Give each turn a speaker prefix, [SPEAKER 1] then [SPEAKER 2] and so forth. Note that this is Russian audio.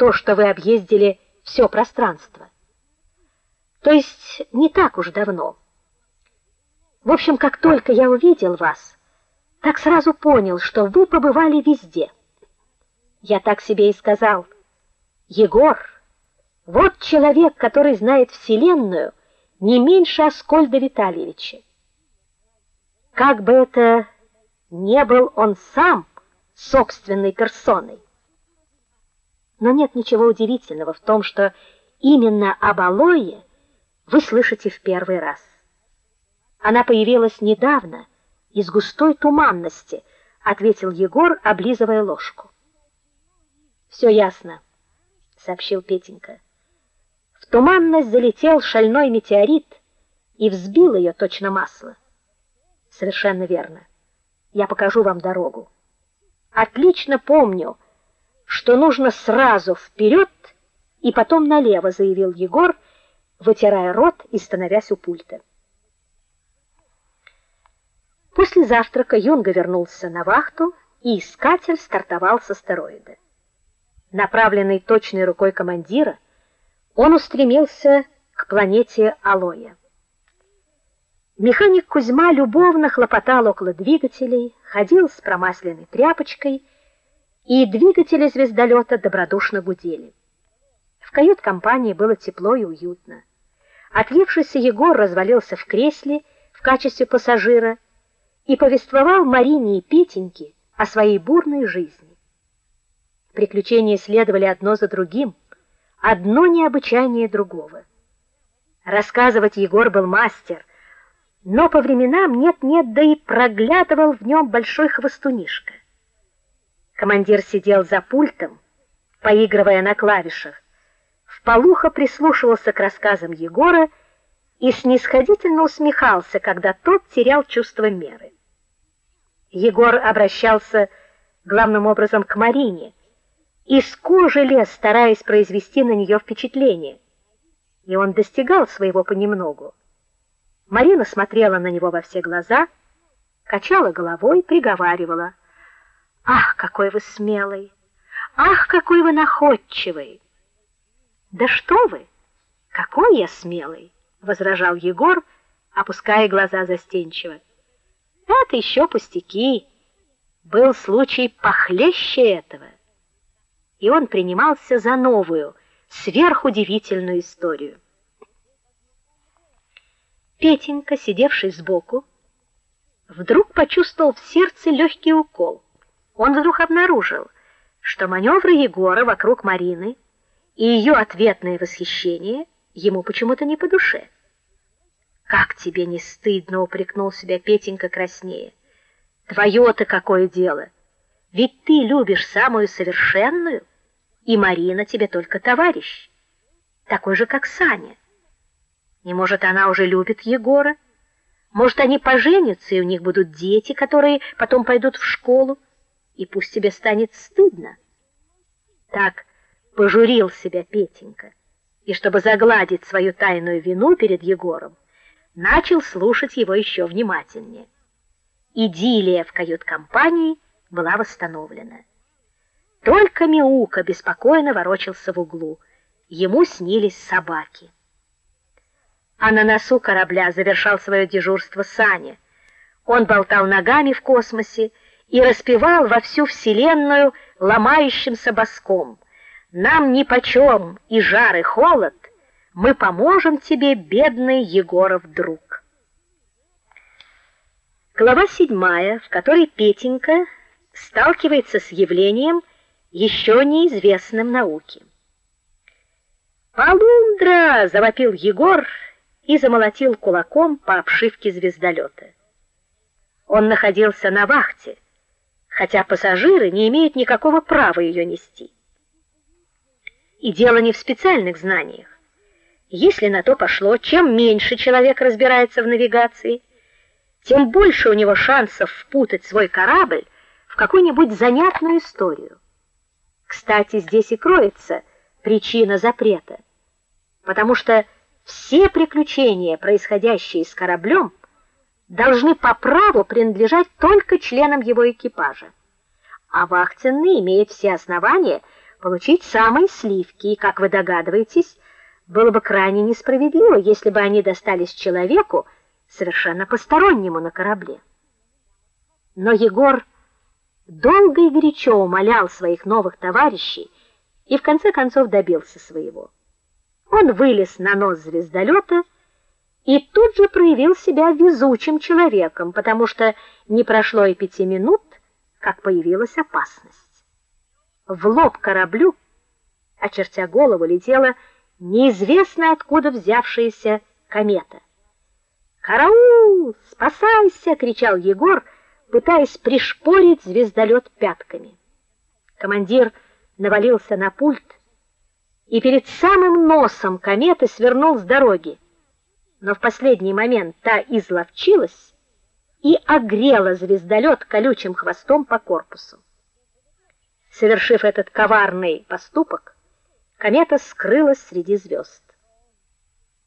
[SPEAKER 1] то, что вы объездили все пространство. То есть не так уж давно. В общем, как только я увидел вас, так сразу понял, что вы побывали везде. Я так себе и сказал: "Егор, вот человек, который знает вселенную не меньше Аскольда Витальевича". Как бы это не был он сам собственной персоной. Но нет ничего удивительного в том, что именно об Алое вы слышите в первый раз. Она появилась недавно из густой туманности, ответил Егор, облизывая ложку. «Все ясно, сообщил Петенька. В туманность залетел шальной метеорит и взбил ее точно масло. Совершенно верно. Я покажу вам дорогу. Отлично помню, что нужно сразу вперед и потом налево, заявил Егор, вытирая рот и становясь у пульта. После завтрака Юнга вернулся на вахту, и искатель стартовал с астероида. Направленный точной рукой командира, он устремился к планете Алоя. Механик Кузьма любовно хлопотал около двигателей, ходил с промасленной тряпочкой, и двигатели звездолета добродушно гудели. В кают-компании было тепло и уютно. Отъевшийся Егор развалился в кресле в качестве пассажира и повествовал Марине и Петеньке о своей бурной жизни. Приключения следовали одно за другим, одно необычайнее другого. Рассказывать Егор был мастер, но по временам нет-нет, да и проглядывал в нем большой хвостунишка. Командир сидел за пультом, поигрывая на клавишах, вполуха прислушивался к рассказам Егора и снисходительно усмехался, когда тот терял чувство меры. Егор обращался главным образом к Марине, из кожи лез, стараясь произвести на нее впечатление. И он достигал своего понемногу. Марина смотрела на него во все глаза, качала головой, приговаривала: "Ах, какой вы смелый! Ах, какой вы находчивый!" "Да что вы? Какой я смелый!" возражал Егор, опуская глаза застенчиво. "Это еще пустяки. Был случай похлеще этого." И он принимался за новую, сверхудивительную историю. Петенька, сидевший сбоку, вдруг почувствовал в сердце легкий укол. Он вдруг обнаружил, что маневры Егора вокруг Марины и ее ответное восхищение ему почему-то не по душе. Как тебе не стыдно, упрекнул себя Петенька краснее. Твое-то какое дело? Ведь ты любишь самую совершенную, и Марина тебе только товарищ, такой же, как Саня. И может, она уже любит Егора? Может, они поженятся, и у них будут дети, которые потом пойдут в школу, и пусть тебе станет стыдно. Так пожурил себя Петенька, и чтобы загладить свою тайную вину перед Егором, начал слушать его еще внимательнее. Идиллия в кают-компании была восстановлена. Только Миука беспокойно ворочался в углу. Ему снились собаки а на носу корабля завершал свое дежурство Саня. Он болтал ногами в космосе и распевал во всю вселенную ломающимся баском: "Нам нипочем и жар и холод, мы поможем тебе, бедный Егоров друг". Глава седьмая, в которой Петенька сталкивается с явлением еще неизвестным науке. "Полундра!" завопил Егор и замолотил кулаком по обшивке звездолета. Он находился на вахте, хотя пассажиры не имеют никакого права ее нести. И дело не в специальных знаниях. Если на то пошло, чем меньше человек разбирается в навигации, тем больше у него шансов впутать свой корабль в какую-нибудь занятную историю. Кстати, здесь и кроется причина запрета. Потому что все приключения, происходящие с кораблем, должны по праву принадлежать только членам его экипажа. А вахтенный имеет все основания получить самые сливки, и, как вы догадываетесь, было бы крайне несправедливо, если бы они достались человеку, совершенно постороннему на корабле. Но Егор долго и горячо умолял своих новых товарищей и в конце концов добился своего. Он вылез на нос звездолета и тут же проявил себя везучим человеком, потому что не прошло и пяти минут, как появилась опасность. В лоб кораблю, очертя голову, летела неизвестно откуда взявшаяся комета. "Караул! Спасайся!" кричал Егор, пытаясь пришпорить звездолет пятками. Командир навалился на пульт и перед самым носом кометы свернул с дороги. Но в последний момент та изловчилась и огрела звездолет колючим хвостом по корпусу. Совершив этот коварный поступок, комета скрылась среди звезд.